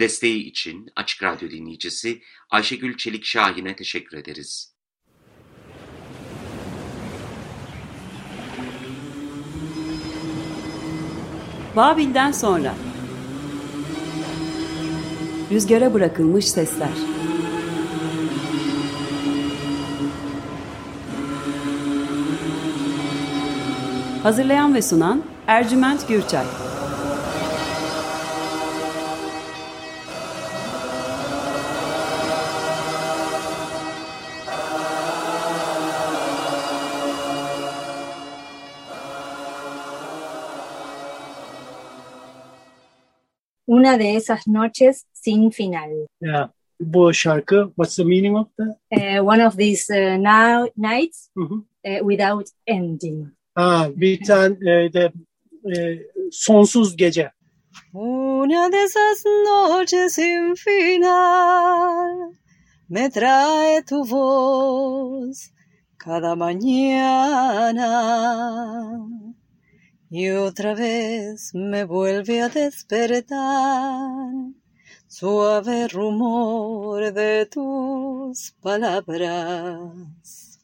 Desteği için Açık Radyo dinleyicisi Ayşegül Çelik Şahin'e teşekkür ederiz. Babil'den sonra. Rüzgara bırakılmış sesler. Hazırlayan ve sunan Ercüment Gürçay Una de esas noches sin final. Yeah. Bu şarkı, what's the meaning of that? Uh, one of these uh, now, nights Hı hı. uh, without ending. Ha, bir tane e, de e, sonsuz gece. Una de esas noches sin final me trae tu voz cada mañana y otra vez me vuelve a despertar suave rumor de tus palabras.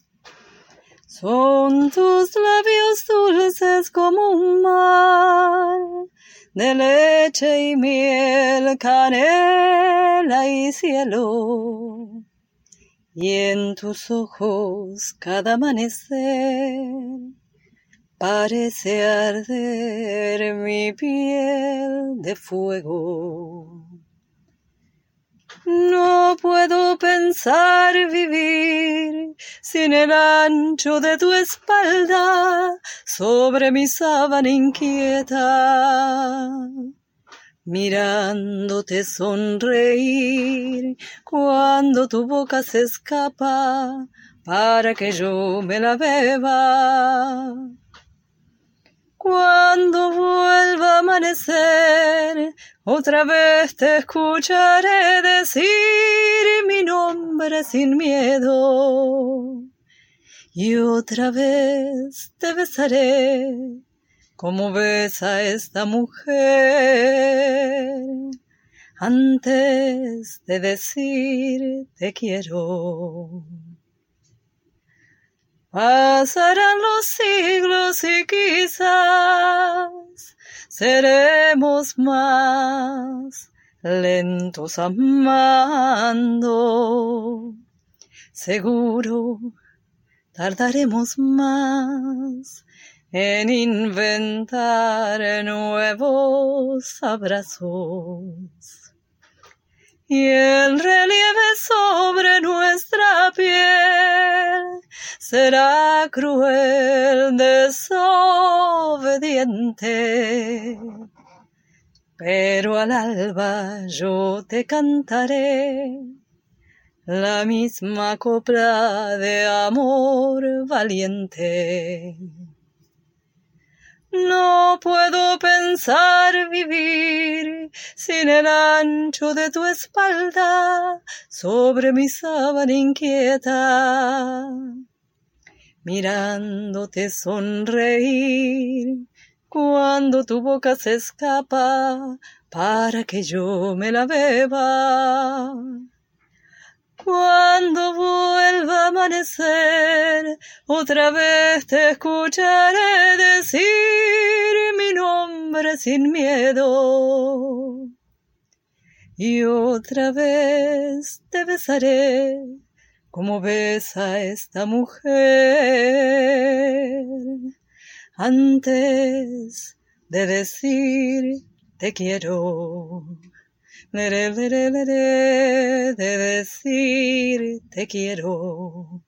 Son tus labios dulces como un mar de leche y miel, canela y cielo. Y en tus ojos cada amanecer parece arder mi piel de fuego. No puedo pensar vivir sin el ancho de tu espalda sobre mi sábana inquieta, mirándote sonreír cuando tu boca se escapa para que yo me la beba. Cuando vuelva a amanecer, otra vez te escucharé decir mi nombre sin miedo. Y otra vez te besaré como besa esta mujer antes de decir te quiero. Pasarán los siglos y quizás seremos más lentos amando. Seguro tardaremos más en inventar nuevos abrazos. Y el relieve sobre nuestra piel será cruel, desobediente. Pero al alba yo te cantaré la misma copla de amor valiente. No puedo pensar vivir sin el ancho de tu espalda sobre mi sábana inquieta, mirándote sonreír cuando tu boca se escapa para que yo me la beba. Cuando vuelva a amanecer, otra vez te escucharé decir mi nombre sin miedo. Y otra vez te besaré como besa esta mujer antes de decir te quiero de decir te quiero.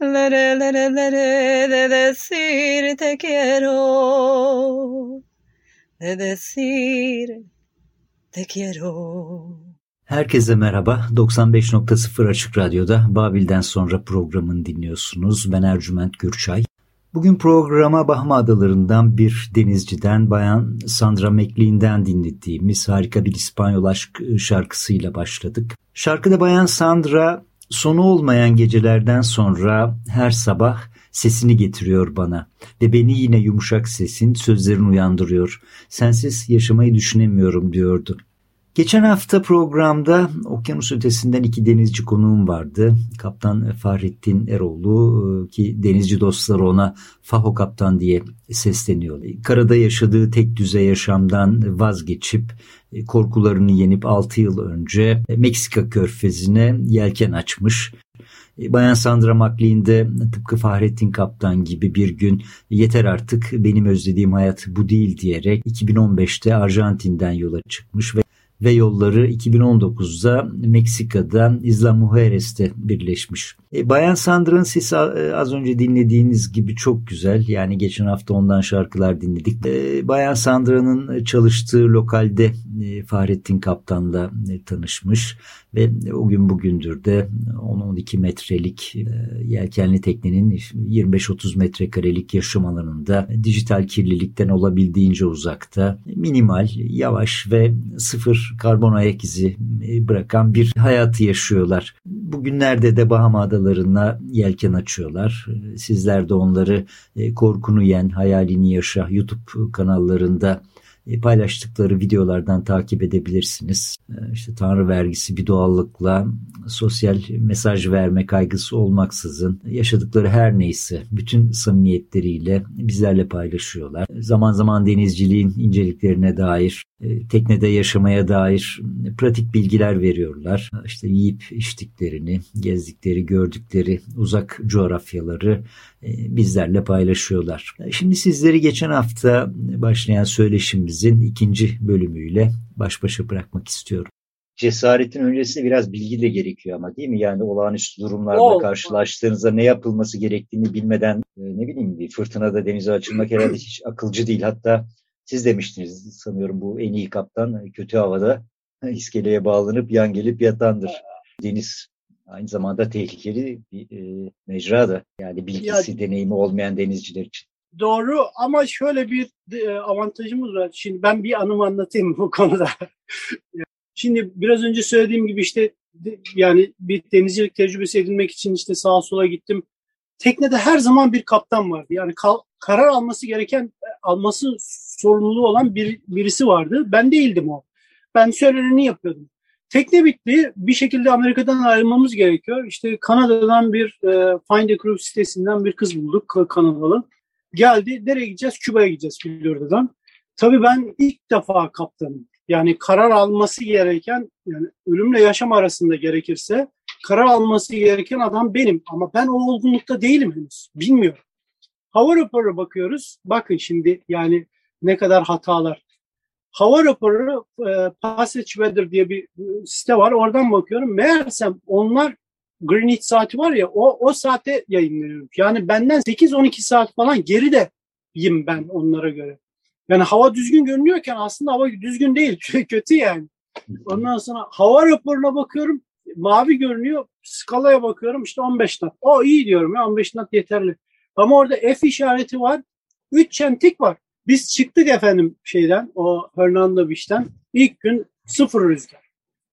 De decir te quiero. De decir te quiero. Herkese merhaba. 95.0 Açık Radyo'da Babil'den sonra programını dinliyorsunuz. Ben Ercüment Gürçay. Bugün programa Bahama Adaları'ndan bir denizciden Bayan Sandra McLean'den dinlediğimiz harika bir İspanyol aşk şarkısıyla başladık. Şarkıda Bayan Sandra sonu olmayan gecelerden sonra her sabah sesini getiriyor bana ve beni yine yumuşak sesin sözlerini uyandırıyor. Sensiz yaşamayı düşünemiyorum diyordu. Geçen hafta programda okyanus ötesinden iki denizci konuğum vardı. Kaptan Fahrettin Eroğlu ki denizci dostları ona Faho Kaptan diye sesleniyor. Karada yaşadığı tek düze yaşamdan vazgeçip korkularını yenip 6 yıl önce Meksika körfezine yelken açmış. Bayan Sandra McLean de tıpkı Fahrettin Kaptan gibi bir gün yeter artık benim özlediğim hayat bu değil diyerek 2015'te Arjantin'den yola çıkmış ve ve yolları 2019'da Meksika'da Isla Mujeres'te birleşmiş. E, Bayan Sandra'nın sesi e, az önce dinlediğiniz gibi çok güzel. Yani geçen hafta ondan şarkılar dinledik. E, Bayan Sandra'nın çalıştığı lokalde e, Fahrettin Kaptan'la e, tanışmış ve o gün bugündür de 10-12 metrelik e, yelkenli teknenin 25-30 metrekarelik yaşam alanında dijital kirlilikten olabildiğince uzakta minimal, yavaş ve sıfır karbon ayak izi e, bırakan bir hayatı yaşıyorlar. Bugünlerde de Bahama Adaları'na yelken açıyorlar. Sizler de onları e, Korkunu Yen, Hayalini Yaşa YouTube kanallarında e, paylaştıkları videolardan takip edebilirsiniz. E, işte Tanrı vergisi bir doğallıkla sosyal mesaj verme kaygısı olmaksızın yaşadıkları her neyse bütün samimiyetleriyle bizlerle paylaşıyorlar. Zaman zaman denizciliğin inceliklerine dair, e, teknede yaşamaya dair pratik bilgiler veriyorlar. İşte yiyip içtiklerini, gezdikleri, gördükleri uzak coğrafyaları bizlerle paylaşıyorlar. Şimdi sizleri geçen hafta başlayan söyleşimizin ikinci bölümüyle baş başa bırakmak istiyorum. Cesaretin öncesinde biraz bilgi de gerekiyor ama değil mi? Yani olağanüstü durumlarla oh. karşılaştığınızda ne yapılması gerektiğini bilmeden ne bileyim bir fırtınada denize açılmak herhalde hiç akılcı değil. Hatta siz demiştiniz sanıyorum bu en iyi kaptan kötü havada iskeleye bağlanıp yan gelip yatandır. Deniz aynı zamanda tehlikeli bir e, mecra da yani bilgisi, ya, deneyimi olmayan denizciler için. Doğru ama şöyle bir e, avantajımız var. Şimdi ben bir anımı anlatayım bu konuda. Şimdi biraz önce söylediğim gibi işte yani bir denizcilik tecrübesi edinmek için işte sağa sola gittim. Teknede her zaman bir kaptan vardı. Yani karar alması gereken, alması sorumluluğu olan bir, birisi vardı. Ben değildim o. Ben söyleneni yapıyordum. Tekne bitti. Bir şekilde Amerika'dan ayrılmamız gerekiyor. İşte Kanada'dan bir e, Find a Crew sitesinden bir kız bulduk Kanadalı. Geldi. Nereye gideceğiz? Küba'ya gideceğiz Florida'dan. Tabii ben ilk defa kaptanım. Yani karar alması gereken, yani ölümle yaşam arasında gerekirse karar alması gereken adam benim. Ama ben o olgunlukta değilim henüz. Bilmiyorum. Hava raporu bakıyoruz. Bakın şimdi yani ne kadar hatalar. Hava raporu e, Passage Weather diye bir e, site var. Oradan bakıyorum. Meğersem onlar Greenwich saati var ya o, o saate yayınlanıyor. Yani benden 8-12 saat falan geri de yim ben onlara göre. Yani hava düzgün görünüyorken aslında hava düzgün değil. Kötü yani. Ondan sonra hava raporuna bakıyorum. Mavi görünüyor. Skalaya bakıyorum işte 15 knot. O iyi diyorum ya 15 knot yeterli. Ama orada F işareti var. 3 çentik var. Biz çıktık efendim şeyden o Hernando Beach'ten. İlk gün sıfır rüzgar.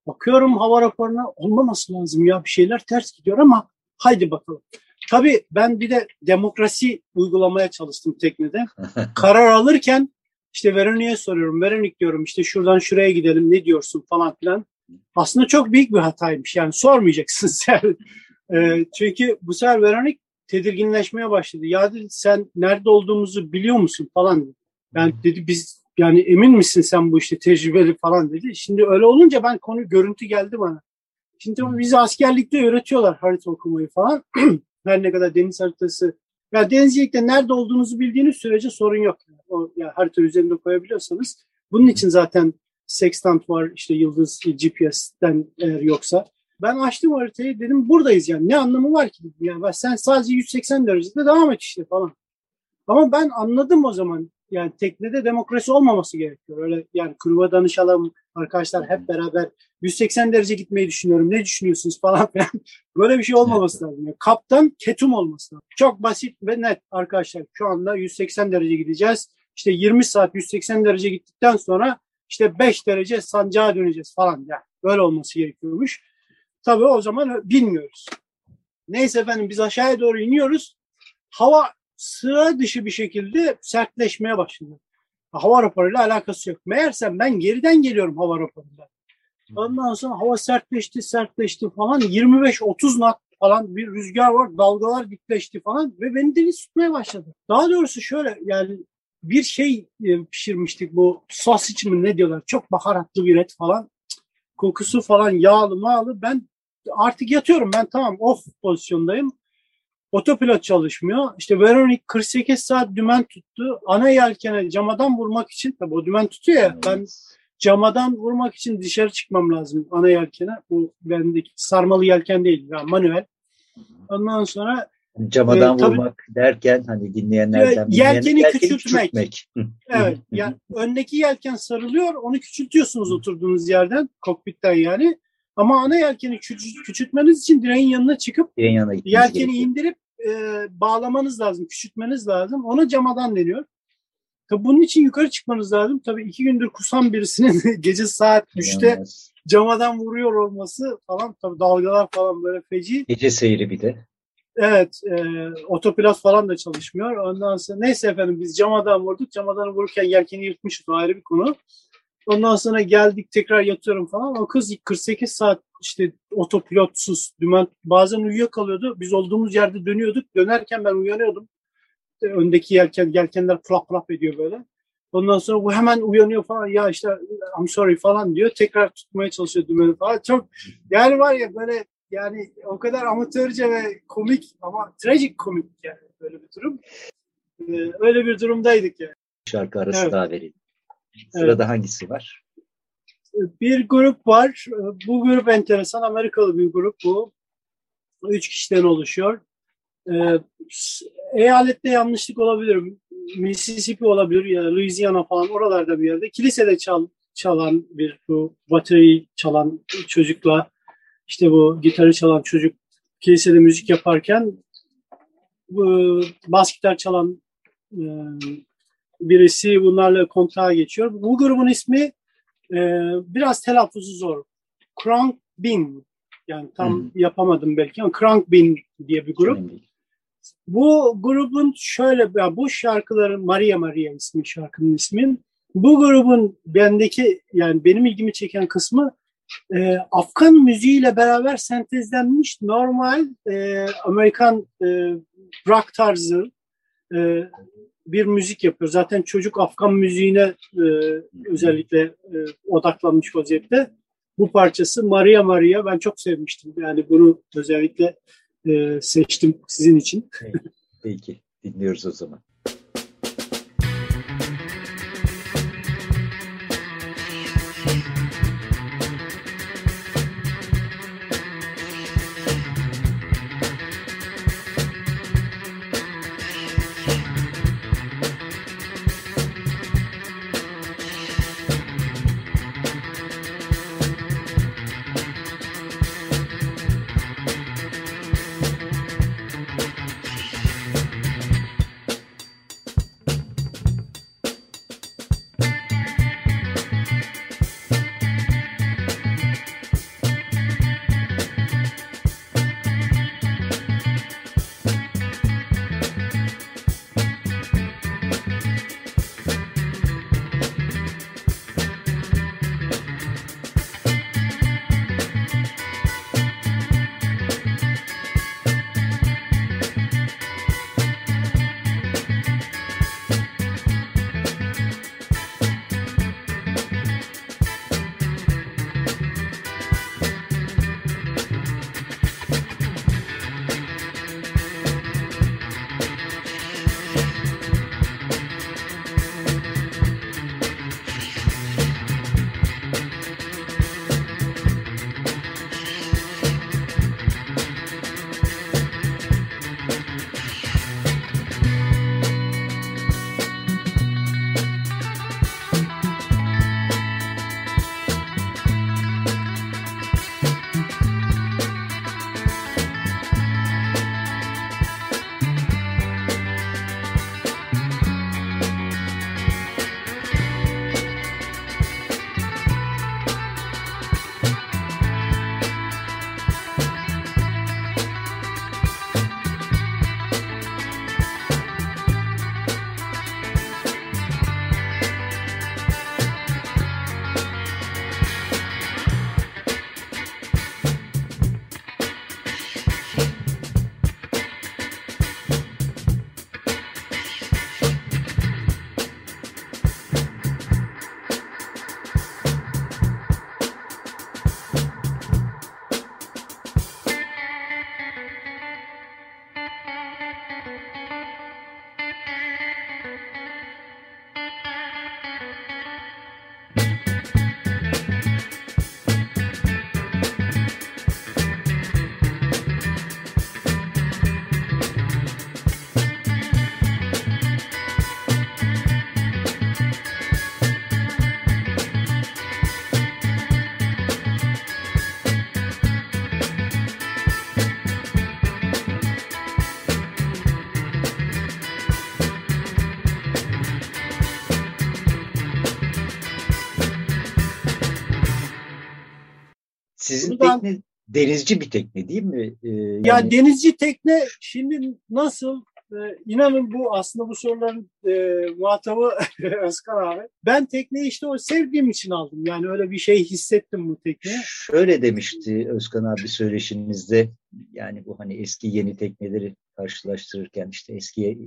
Bakıyorum hava raporuna olmaması lazım ya bir şeyler ters gidiyor ama haydi bakalım. Tabii ben bir de demokrasi uygulamaya çalıştım teknede. Karar alırken işte Veronik'e soruyorum. Veronik diyorum işte şuradan şuraya gidelim ne diyorsun falan filan. Aslında çok büyük bir hataymış. Yani sormayacaksın sen. e, çünkü bu sefer Veronik tedirginleşmeye başladı. Ya dedi sen nerede olduğumuzu biliyor musun falan Yani dedi biz yani emin misin sen bu işte tecrübeli falan dedi. Şimdi öyle olunca ben konu görüntü geldi bana. Şimdi bizi askerlikte öğretiyorlar harita okumayı falan. Her ne kadar deniz haritası ya denizcilikte nerede olduğunuzu bildiğiniz sürece sorun yok. O ya harita üzerinde koyabiliyorsanız. Bunun için zaten sextant var işte yıldız GPS'ten eğer yoksa. Ben açtım haritayı dedim buradayız yani ne anlamı var ki? Yani sen sadece 180 derecede devam et işte falan. Ama ben anladım o zaman yani teknede demokrasi olmaması gerekiyor. Öyle yani kurva danışalım arkadaşlar hep beraber 180 derece gitmeyi düşünüyorum. Ne düşünüyorsunuz falan filan. Böyle bir şey olmaması lazım. Yani kaptan ketum olması lazım. Çok basit ve net arkadaşlar. Şu anda 180 derece gideceğiz. İşte 20 saat 180 derece gittikten sonra işte 5 derece sancağa döneceğiz falan. Yani böyle olması gerekiyormuş. Tabii o zaman bilmiyoruz. Neyse efendim biz aşağıya doğru iniyoruz. Hava sıra dışı bir şekilde sertleşmeye başladı. Hava raporuyla alakası yok. Meğersem ben geriden geliyorum hava raporuyla. Ondan sonra hava sertleşti, sertleşti falan. 25-30 knot falan bir rüzgar var. Dalgalar dikleşti falan ve beni deniz tutmaya başladı. Daha doğrusu şöyle yani bir şey e, pişirmiştik bu sausage mi ne diyorlar. Çok baharatlı bir et falan. Kokusu falan yağlı mağlı. Ben artık yatıyorum ben tamam off pozisyondayım. Otopilot çalışmıyor. İşte Veronik 48 saat dümen tuttu. Ana yelkene camadan vurmak için tabii o dümen tutuyor ya ben camadan vurmak için dışarı çıkmam lazım ana yelkene. Bu bendeki sarmalı yelken değil yani manuel. Ondan sonra Camadan Ee, tabii- vurmak derken hani dinleyenlerden yelkeni küçültmek. Hı. evet yani öndeki yelken sarılıyor onu küçültüyorsunuz oturduğunuz yerden kokpitten yani. Ama ana yelkeni küçü- küçültmeniz için direğin yanına çıkıp Direğin yanına Yelkeni gerekiyor. indirip e, bağlamanız lazım, küçültmeniz lazım. Ona camadan deniyor. Tabii bunun için yukarı çıkmanız lazım. Tabii iki gündür kusan birisinin gece saat 3'te İnanılmaz. camadan vuruyor olması falan tabii dalgalar falan böyle feci. Gece seyri bir de. Evet, e, otopilot falan da çalışmıyor. Ondan sonra neyse efendim biz camadan vurduk. Camadan vururken yelkeni yırtmışız. O ayrı bir konu. Ondan sonra geldik tekrar yatıyorum falan. O kız 48 saat işte otopilotsuz, dümen bazen uyuyakalıyordu. Biz olduğumuz yerde dönüyorduk. Dönerken ben uyanıyordum. Öndeki yelken, yelkenler flap flap ediyor böyle. Ondan sonra bu hemen uyanıyor falan. Ya işte I'm sorry falan diyor. Tekrar tutmaya çalışıyor dümeni falan. Çok yani var ya böyle yani o kadar amatörce ve komik ama trajik komik yani böyle bir durum. Ee, öyle bir durumdaydık yani. Şarkı arası Evet. daha verelim. Sırada hangisi var? Bir grup var. Bu grup enteresan. Amerikalı bir grup bu. Üç kişiden oluşuyor. Ee, eyalette yanlışlık olabilir. Mississippi olabilir ya Louisiana falan oralarda bir yerde. Kilisede çal, çalan bir bu bateriyi çalan çocukla işte bu gitarı çalan çocuk kilisede müzik yaparken bu bas gitar çalan e, birisi bunlarla kontağa geçiyor. Bu grubun ismi e, biraz telaffuzu zor. Crank Bin. Yani tam Hmm. yapamadım belki ama Crank Bin diye bir grup. Önemli. Bu grubun şöyle ya bu şarkıların Maria Maria ismi şarkının ismi. Bu grubun bendeki yani benim ilgimi çeken kısmı e, Afgan müziğiyle beraber sentezlenmiş normal e, Amerikan e, rock tarzı e, bir müzik yapıyor. Zaten çocuk Afgan müziğine e, özellikle e, odaklanmış vaziyette. Bu parçası Maria Maria ben çok sevmiştim. Yani bunu özellikle e, seçtim sizin için. Peki dinliyoruz o zaman. Sizin Buradan- tekne denizci bir tekne değil mi? Ee, Ya yani denizci tekne şimdi nasıl? Ee, inanın bu aslında bu soruların e, muhatabı Özkan abi. Ben tekneyi işte o sevdiğim için aldım. Yani öyle bir şey hissettim bu tekneye. şöyle demişti Özkan abi söyleşinizde yani bu hani eski yeni tekneleri karşılaştırırken işte eski e,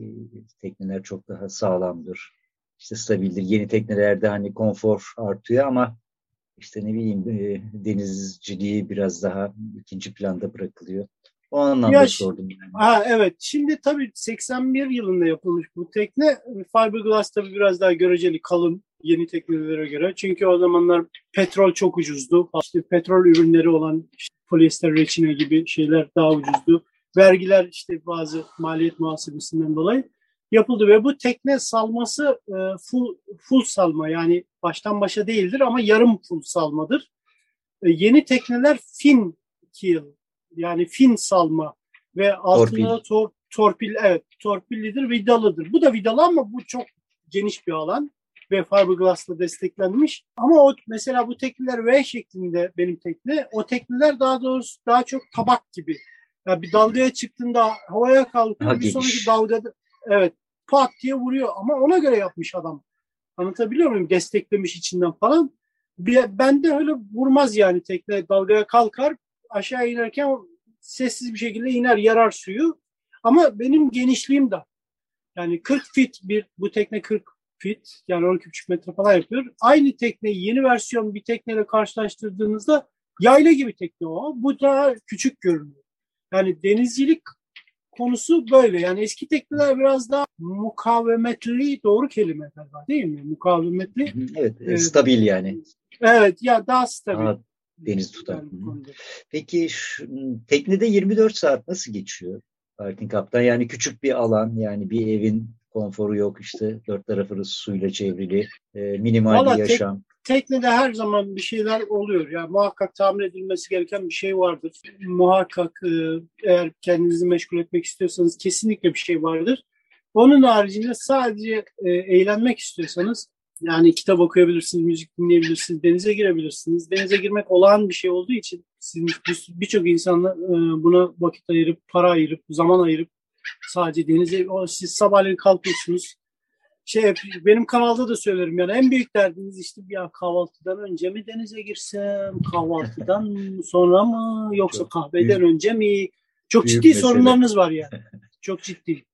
tekneler çok daha sağlamdır. işte stabildir. Yeni teknelerde hani konfor artıyor ama işte ne bileyim e, denizciliği biraz daha ikinci planda bırakılıyor. O anlamda Ya- sordum yani. Ha evet. Şimdi tabii 81 yılında yapılmış bu tekne. Fiberglass tabii biraz daha göreceli kalın yeni teknelere göre. Çünkü o zamanlar petrol çok ucuzdu. İşte petrol ürünleri olan işte polyester reçine gibi şeyler daha ucuzdu. Vergiler işte bazı maliyet muhasebesinden dolayı yapıldı ve bu tekne salması e, full, full salma yani baştan başa değildir ama yarım full salmadır. E, yeni tekneler fin keel yani fin salma ve altında da tor- torpil evet torpillidir vidalıdır. Bu da vidalı ama bu çok geniş bir alan ve fiberglass'la desteklenmiş. Ama o mesela bu tekneler V şeklinde benim tekne. O tekneler daha doğrusu daha çok tabak gibi. Yani bir dalgaya çıktığında havaya kalkıyor. Bir sonraki dalgada evet pat diye vuruyor ama ona göre yapmış adam. Anlatabiliyor muyum? Desteklemiş içinden falan. Bir, bende öyle vurmaz yani tekne dalgaya kalkar aşağı inerken sessiz bir şekilde iner yarar suyu. Ama benim genişliğim de yani 40 fit bir bu tekne 40 fit yani 12,5 metre falan yapıyor. Aynı tekneyi yeni versiyon bir tekneyle karşılaştırdığınızda yayla gibi tekne o. Bu daha küçük görünüyor. Yani denizcilik konusu böyle. Yani eski tekneler biraz daha mukavemetli doğru kelime galiba değil mi? Mukavemetli. Evet, e, stabil yani. Evet ya daha stabil. Daha deniz tutar. Yani. Peki şu, teknede 24 saat nasıl geçiyor Parking Cup'tan? Yani küçük bir alan, yani bir evin konforu yok işte dört tarafı suyla çevrili, e, minimal Vallahi bir tek- yaşam. Teknede her zaman bir şeyler oluyor. Yani muhakkak tamir edilmesi gereken bir şey vardır. Muhakkak e, eğer kendinizi meşgul etmek istiyorsanız kesinlikle bir şey vardır. Onun haricinde sadece e, eğlenmek istiyorsanız yani kitap okuyabilirsiniz, müzik dinleyebilirsiniz, denize girebilirsiniz. Denize girmek olağan bir şey olduğu için sizin bir- birçok insanla e, buna vakit ayırıp, para ayırıp, zaman ayırıp sadece denize siz sabahleyin kalkıyorsunuz şey benim kanalda da söylerim yani. En büyük derdiniz işte ya kahvaltıdan önce mi denize girsem kahvaltıdan sonra mı yoksa Çok kahveden büyük- önce mi? Çok ciddi mesele. sorunlarınız var yani. Çok ciddi.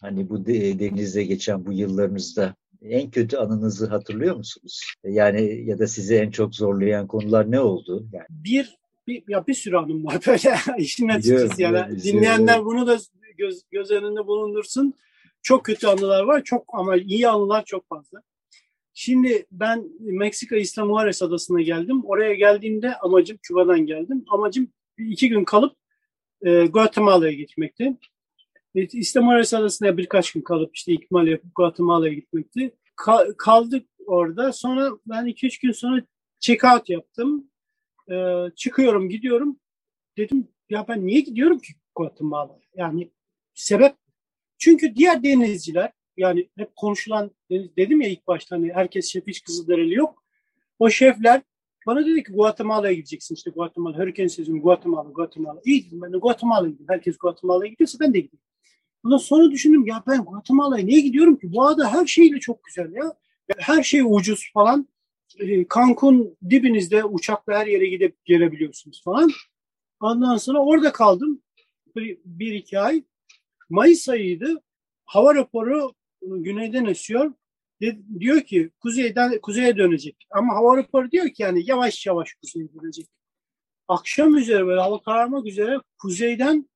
Hani bu de- denizde geçen bu yıllarınızda en kötü anınızı hatırlıyor musunuz? Yani ya da sizi en çok zorlayan konular ne oldu? Yani bir, bir ya bir sürü anım var böyle. İşin açıkçası yani. dinleyenler bunu da göz, göz önünde bulundursun çok kötü anılar var çok ama iyi anılar çok fazla. Şimdi ben Meksika İslam Juarez Adası'na geldim. Oraya geldiğimde amacım Küba'dan geldim. Amacım iki gün kalıp e, Guatemala'ya gitmekti. E, İslam Juarez Adası'na birkaç gün kalıp işte ikmal yapıp Guatemala'ya gitmekti. Ka- kaldık orada. Sonra ben iki üç gün sonra check out yaptım. E, çıkıyorum gidiyorum. Dedim ya ben niye gidiyorum ki Guatemala'ya? Yani sebep çünkü diğer denizciler yani hep konuşulan dedim ya ilk başta hani herkes şef hiç Kızılderili yok. O şefler bana dedi ki Guatemala'ya gideceksin işte Guatemala, hurricane sezonu Guatemala, Guatemala. İyi dedim ben de Guatemala'ya gideyim. Herkes Guatemala'ya gidiyorsa ben de gideyim. Ondan sonra düşündüm ya ben Guatemala'ya niye gidiyorum ki? Bu ada her şeyle çok güzel ya. Her şey ucuz falan. E, Cancun dibinizde uçakla her yere gidip gelebiliyorsunuz falan. Ondan sonra orada kaldım. Bir, bir iki ay. Mayıs ayıydı. Hava raporu güneyden esiyor. De, diyor ki kuzeyden kuzeye dönecek. Ama hava raporu diyor ki yani yavaş yavaş kuzeye dönecek. Akşam üzere böyle hava kararmak üzere kuzeyden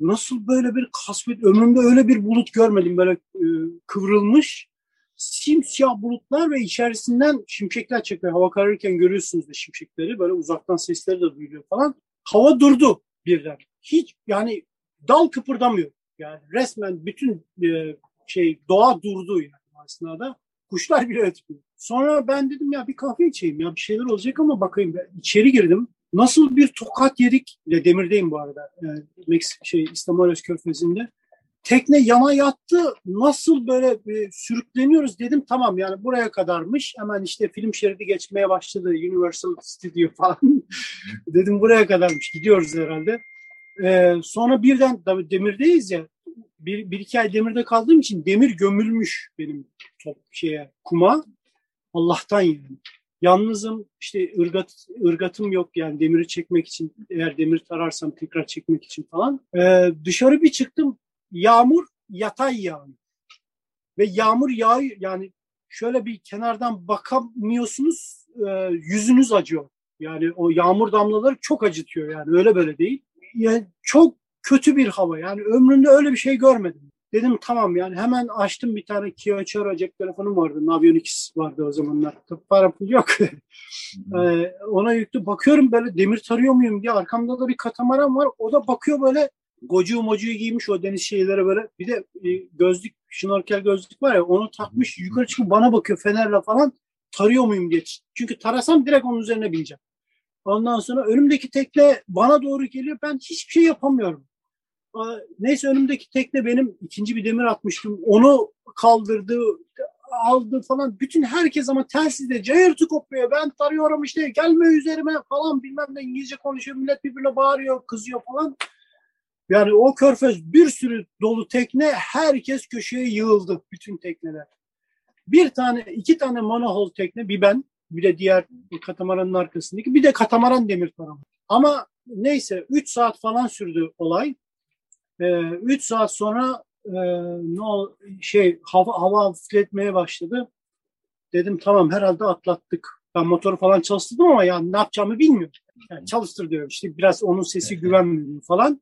nasıl böyle bir kasvet ömrümde öyle bir bulut görmedim böyle e, kıvrılmış simsiyah bulutlar ve içerisinden şimşekler çekiyor. Hava kararırken görüyorsunuz da şimşekleri böyle uzaktan sesleri de duyuluyor falan. Hava durdu birden. Hiç yani dal kıpırdamıyor. Yani resmen bütün e, şey doğa durdu yani aslında. Kuşlar bile ötmüyor. Sonra ben dedim ya bir kahve içeyim ya bir şeyler olacak ama bakayım. Ben içeri girdim. Nasıl bir tokat yedik. Ya demirdeyim bu arada. Yani Meksik şey İstanbul Körfezi'nde. tekne yana yattı. Nasıl böyle e, sürükleniyoruz dedim. Tamam yani buraya kadarmış. Hemen işte film şeridi geçmeye başladı. Universal Studio falan. dedim buraya kadarmış. Gidiyoruz herhalde. Ee, sonra birden demirdeyiz ya. Bir, bir iki ay demirde kaldığım için demir gömülmüş benim top şeye kuma. Allah'tan yani. Yalnızım işte ırgat, ırgatım yok yani demiri çekmek için eğer demir tararsam tekrar çekmek için falan. Ee, dışarı bir çıktım yağmur yatay yağıyor. Ve yağmur yağıyor yani şöyle bir kenardan bakamıyorsunuz e, yüzünüz acıyor. Yani o yağmur damlaları çok acıtıyor yani öyle böyle değil. Yani çok kötü bir hava yani ömrümde öyle bir şey görmedim. Dedim tamam yani hemen açtım bir tane Kyocera cep telefonum vardı. Navion X vardı o zamanlar. Para pul yok. ee, ona yüklü bakıyorum böyle demir tarıyor muyum diye. Arkamda da bir katamaran var. O da bakıyor böyle gocuğu mocuğu giymiş o deniz şeylere böyle. Bir de e, gözlük, şnorkel gözlük var ya onu takmış yukarı çıkıp bana bakıyor fenerle falan. Tarıyor muyum diye. Çünkü tarasam direkt onun üzerine bineceğim. Ondan sonra önümdeki tekne bana doğru geliyor. Ben hiçbir şey yapamıyorum. Neyse önümdeki tekne benim ikinci bir demir atmıştım. Onu kaldırdı, aldı falan. Bütün herkes ama telsizde cayırtı kopuyor. Ben tarıyorum işte gelme üzerime falan bilmem ne İngilizce konuşuyor. Millet birbirine bağırıyor, kızıyor falan. Yani o körfez bir sürü dolu tekne herkes köşeye yığıldı bütün tekneler. Bir tane, iki tane monohull tekne bir ben, bir de diğer katamaranın arkasındaki, bir de katamaran demir tarafı. Ama neyse 3 saat falan sürdü olay. 3 ee, saat sonra e, ne ol, şey hava, hava hafifletmeye başladı. Dedim tamam herhalde atlattık. Ben motoru falan çalıştırdım ama yani ne yapacağımı bilmiyorum. Yani çalıştır diyor. İşte biraz onun sesi güvenmiyor falan.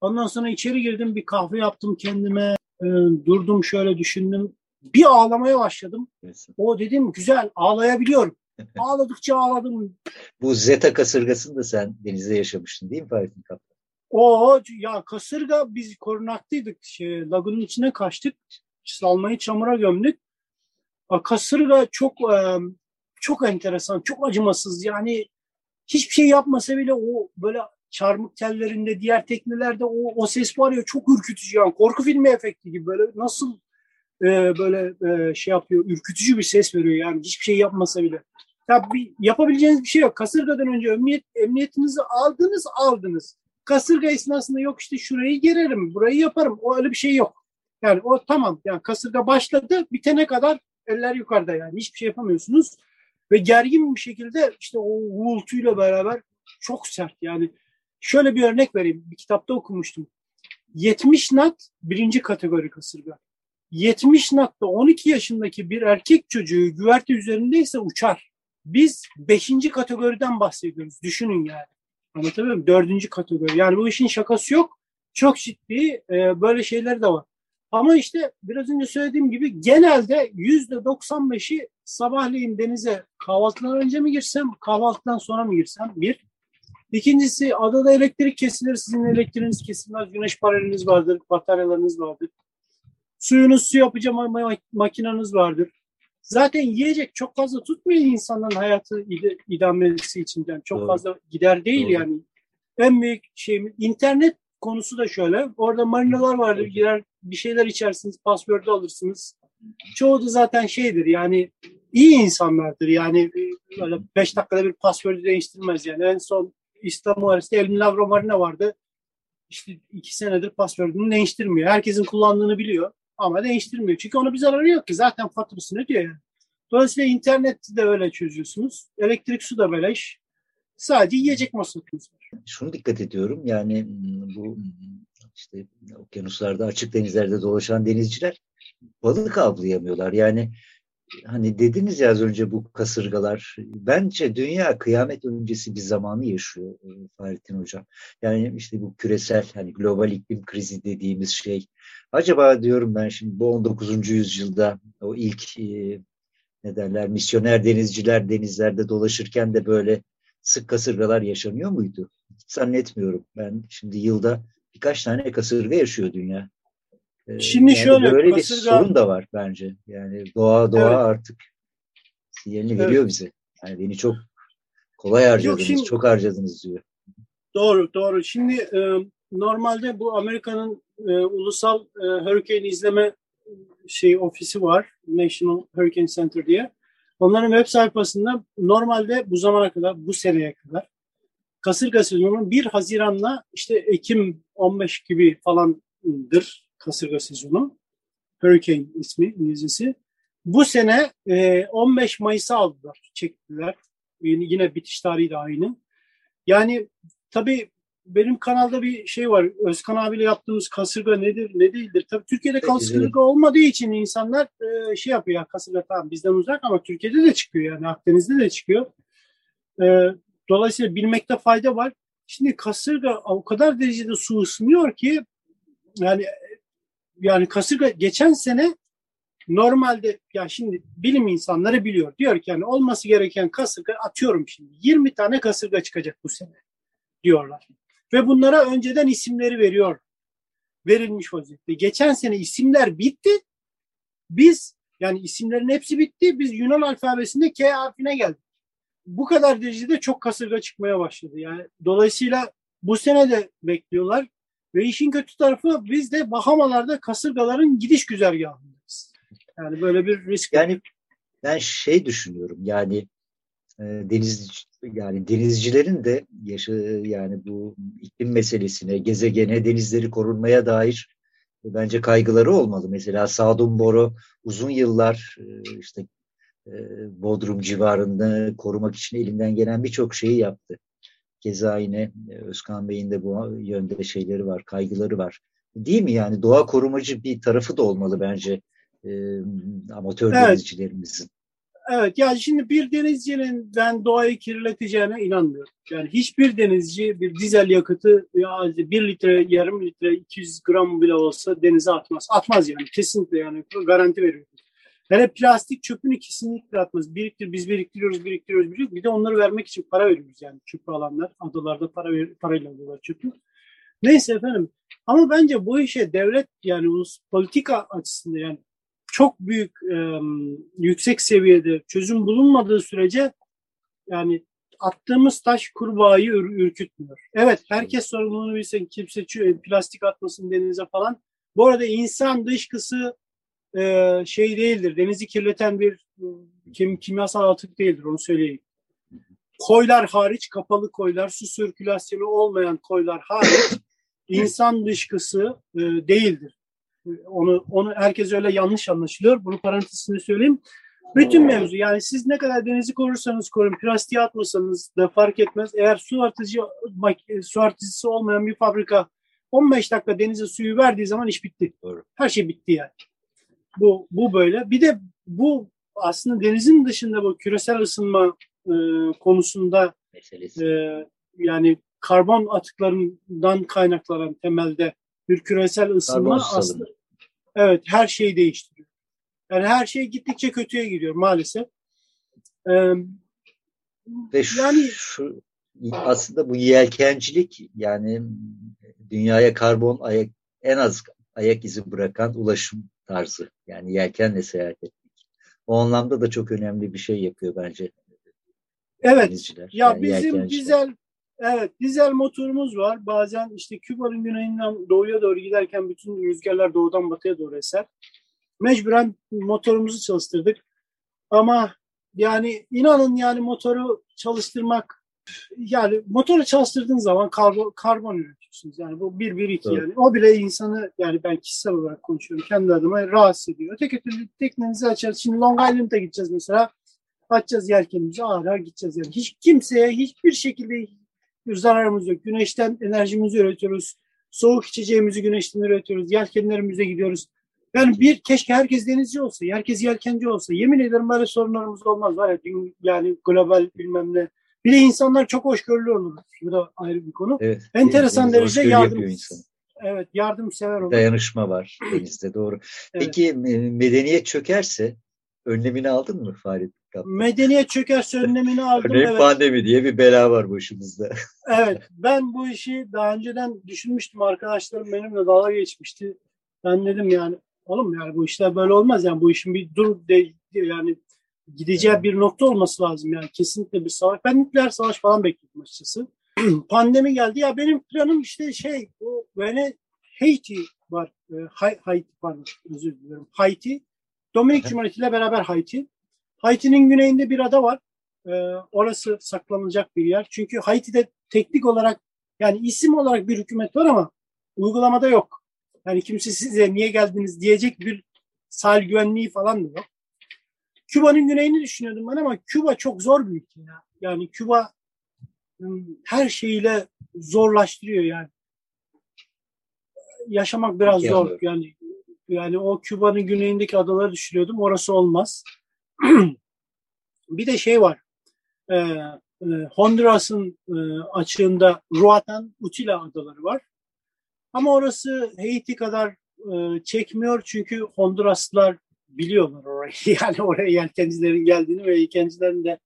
Ondan sonra içeri girdim bir kahve yaptım kendime. E, durdum şöyle düşündüm. Bir ağlamaya başladım. O dedim güzel ağlayabiliyorum. Ağladıkça ağladım. Bu Zeta kasırgasını da sen denizde yaşamıştın değil mi Fahrettin Kaptan? O ya kasırga biz korunaklıydık. Şey, lagunun içine kaçtık. Salmayı çamura gömdük. Kasırga çok çok enteresan, çok acımasız. Yani hiçbir şey yapmasa bile o böyle çarmık tellerinde, diğer teknelerde o, o ses var ya çok ürkütücü. Yani korku filmi efekti gibi böyle nasıl e, böyle e, şey yapıyor, ürkütücü bir ses veriyor yani hiçbir şey yapmasa bile. Tabii yapabileceğiniz bir şey yok. Kasırgadan önce emniyet, emniyetinizi aldınız, aldınız. Kasırga esnasında yok işte şurayı girerim, burayı yaparım. O öyle bir şey yok. Yani o tamam. Yani kasırga başladı, bitene kadar eller yukarıda yani. Hiçbir şey yapamıyorsunuz. Ve gergin bir şekilde işte o uğultuyla beraber çok sert. Yani şöyle bir örnek vereyim. Bir kitapta okumuştum. 70 nat birinci kategori kasırga. 70 natta 12 yaşındaki bir erkek çocuğu güverte üzerindeyse uçar. Biz 5. kategoriden bahsediyoruz. Düşünün yani. Anlatabiliyor muyum? Dördüncü kategori. Yani bu işin şakası yok. Çok ciddi e, böyle şeyler de var. Ama işte biraz önce söylediğim gibi genelde yüzde 95'i sabahleyin denize kahvaltıdan önce mi girsem, kahvaltıdan sonra mı girsem? Bir. İkincisi adada elektrik kesilir, sizin elektriğiniz kesilmez, güneş paneliniz vardır, bataryalarınız vardır. Suyunuz su yapacağım makineniz vardır. Zaten yiyecek çok fazla tutmuyor insanların hayatı id- idamesi için. Yani çok Doğru. fazla gider değil Doğru. yani. En büyük şey internet konusu da şöyle. Orada marinalar vardır. Girer bir şeyler içersiniz, password'u alırsınız. Çoğu da zaten şeydir yani iyi insanlardır. Yani böyle beş dakikada bir password'u değiştirmez yani. En son İstanbul arasında El Milagro Marina vardı. İşte iki senedir password'unu değiştirmiyor. Herkesin kullandığını biliyor. Ama değiştirmiyor. Çünkü ona bir zararı yok ki. Zaten faturasını ödüyor yani. Dolayısıyla internette de öyle çözüyorsunuz. Elektrik su da beleş. Sadece yiyecek masrafınız var. Şunu dikkat ediyorum. Yani bu işte okyanuslarda, açık denizlerde dolaşan denizciler balık avlayamıyorlar. Yani hani dediniz ya az önce bu kasırgalar bence dünya kıyamet öncesi bir zamanı yaşıyor e, Fahrettin Hocam. Yani işte bu küresel hani global iklim krizi dediğimiz şey acaba diyorum ben şimdi bu 19. yüzyılda o ilk e, ne derler misyoner denizciler denizlerde dolaşırken de böyle sık kasırgalar yaşanıyor muydu? Hiç zannetmiyorum. Ben şimdi yılda birkaç tane kasırga yaşıyor dünya. Ee, Şimdi yani şöyle böyle kasırga... bir sorun da var bence. Yani doğa doğa evet. artık sinyalini evet. veriyor bize. Yani beni çok kolay harcadınız, Yok, şimdi... çok harcadınız diyor. Doğru, doğru. Şimdi e, normalde bu Amerika'nın e, ulusal e, hurricane izleme şey ofisi var. National Hurricane Center diye. Onların web sayfasında normalde bu zamana kadar, bu seneye kadar kasırga sezonu 1 Haziran'la işte Ekim 15 gibi falandır kasırga sezonu. Hurricane ismi İngilizcesi. Bu sene e, 15 Mayıs'a aldılar, çektiler. Yine, yine bitiş tarihi de aynı. Yani tabii benim kanalda bir şey var. Özkan abiyle yaptığımız kasırga nedir, ne değildir? Tabii Türkiye'de kasırga olmadığı için insanlar e, şey yapıyor. Ya, kasırga tamam bizden uzak ama Türkiye'de de çıkıyor yani Akdeniz'de de çıkıyor. E, dolayısıyla bilmekte fayda var. Şimdi kasırga o kadar derecede su ısınıyor ki yani yani kasırga geçen sene normalde ya şimdi bilim insanları biliyor. Diyor ki yani olması gereken kasırga atıyorum şimdi 20 tane kasırga çıkacak bu sene diyorlar. Ve bunlara önceden isimleri veriyor. Verilmiş vaziyette. Geçen sene isimler bitti. Biz yani isimlerin hepsi bitti. Biz Yunan alfabesinde K harfine geldik. Bu kadar derecede çok kasırga çıkmaya başladı. Yani dolayısıyla bu sene de bekliyorlar. Ve işin kötü tarafı biz de Bahamalarda kasırgaların gidiş güzergahındayız. Yani böyle bir risk. Yani ben şey düşünüyorum yani e, deniz yani denizcilerin de yaşa, yani bu iklim meselesine, gezegene, denizleri korunmaya dair bence kaygıları olmalı. Mesela Sadun Boro uzun yıllar e, işte e, Bodrum civarında korumak için elinden gelen birçok şeyi yaptı. Keza yine Özkan Bey'in de bu yönde şeyleri var, kaygıları var. Değil mi yani doğa korumacı bir tarafı da olmalı bence e, amatör evet. denizcilerimizin. Evet yani şimdi bir denizcinin ben doğayı kirleteceğine inanmıyorum. Yani hiçbir denizci bir dizel yakıtı ya bir litre, yarım litre, 200 gram bile olsa denize atmaz. Atmaz yani kesinlikle yani garanti veriyorum. Hele plastik çöpünü kesinlikle atmaz. Biriktir, biz biriktiriyoruz, biriktiriyoruz, biriktiriyoruz. Bir de onları vermek için para veriyoruz yani çöpü alanlar. Adalarda para ver, parayla alıyorlar çöpü. Neyse efendim. Ama bence bu işe devlet yani politika açısından yani çok büyük e, yüksek seviyede çözüm bulunmadığı sürece yani attığımız taş kurbağayı ür, ürkütmüyor. Evet herkes sorumluluğunu bilsin kimse plastik atmasın denize falan. Bu arada insan dışkısı e, şey değildir. Denizi kirleten bir kim, kimyasal atık değildir onu söyleyeyim. Koylar hariç kapalı koylar su sirkülasyonu olmayan koylar hariç insan dışkısı e, değildir. Onu onu herkes öyle yanlış anlaşılıyor. Bunu parantezinde söyleyeyim. Bütün mevzu yani siz ne kadar denizi korursanız korun, plastiği atmasanız da fark etmez. Eğer su artıcı su artıcısı olmayan bir fabrika 15 dakika denize suyu verdiği zaman iş bitti. Doğru. Her şey bitti yani. Bu bu böyle. Bir de bu aslında denizin dışında bu küresel ısınma e, konusunda e, yani karbon atıklarından kaynaklanan temelde bir küresel ısınma aslında evet her şeyi değiştiriyor. Yani her şey gittikçe kötüye gidiyor maalesef. Ee, Ve şu, yani şu aslında bu yelkencilik yani dünyaya karbon ayak en az ayak izi bırakan ulaşım tarzı. Yani yelkenle seyahat etmek. O anlamda da çok önemli bir şey yapıyor bence. Evet. Denizciler. Ya yani bizim dizel Evet, dizel motorumuz var. Bazen işte Küba'nın güneyinden doğuya doğru giderken bütün rüzgarlar doğudan batıya doğru eser. Mecburen motorumuzu çalıştırdık. Ama yani inanın yani motoru çalıştırmak yani motoru çalıştırdığın zaman karbon, karbon üretiyorsunuz. Yani bu bir bir iki evet. yani. O bile insanı yani ben kişisel olarak konuşuyorum. Kendi adıma rahatsız ediyor. Öteki türlü teknenizi açarız. Şimdi Long Island'a gideceğiz mesela. Açacağız yelkenimizi ağır ağır gideceğiz. Yani hiç kimseye hiçbir şekilde bir zararımız yok. Güneşten enerjimizi üretiyoruz. Soğuk içeceğimizi güneşten üretiyoruz. Yelkenlerimize gidiyoruz. Yani bir keşke herkes denizci olsa, herkes yelkenci olsa. Yemin ederim böyle sorunlarımız olmaz. Var ya, yani global bilmem ne. Bir de insanlar çok hoşgörülü olur. Bu da ayrı bir konu. Evet, Enteresan derece yardım. Evet, yardımsever olur. Dayanışma var denizde doğru. Evet. Peki medeniyet çökerse önlemini aldın mı Farid? Medeniyet çökerse önlemini aldım. Örneğin evet. pandemi diye bir bela var başımızda. evet. Ben bu işi daha önceden düşünmüştüm. Arkadaşlarım benimle dalga geçmişti. Ben dedim yani oğlum yani bu işler böyle olmaz. Yani bu işin bir dur de, yani gideceği bir nokta olması lazım. Yani kesinlikle bir savaş. Ben nükleer savaş falan bekliyordum açıkçası. pandemi geldi. Ya benim planım işte şey o böyle Haiti var. E, Haiti pardon özür dilerim. Haiti. Dominik Cumhuriyeti ile beraber Haiti. Haiti'nin güneyinde bir ada var. E, orası saklanacak bir yer. Çünkü Haiti'de teknik olarak yani isim olarak bir hükümet var ama uygulamada yok. Yani kimse size niye geldiniz diyecek bir sahil güvenliği falan da yok. Küba'nın güneyini düşünüyordum ben ama Küba çok zor bir ülke ya. Yani Küba her şeyiyle zorlaştırıyor yani. Yaşamak biraz Peki, zor. Yani yani o Küba'nın güneyindeki adaları düşünüyordum. Orası olmaz. bir de şey var. Ee, e, Honduras'ın e, açığında Roatan, Utila adaları var. Ama orası Haiti kadar e, çekmiyor çünkü Honduraslılar biliyorlar orayı. Yani oraya yelkencilerin geldiğini ve yelkencilerin de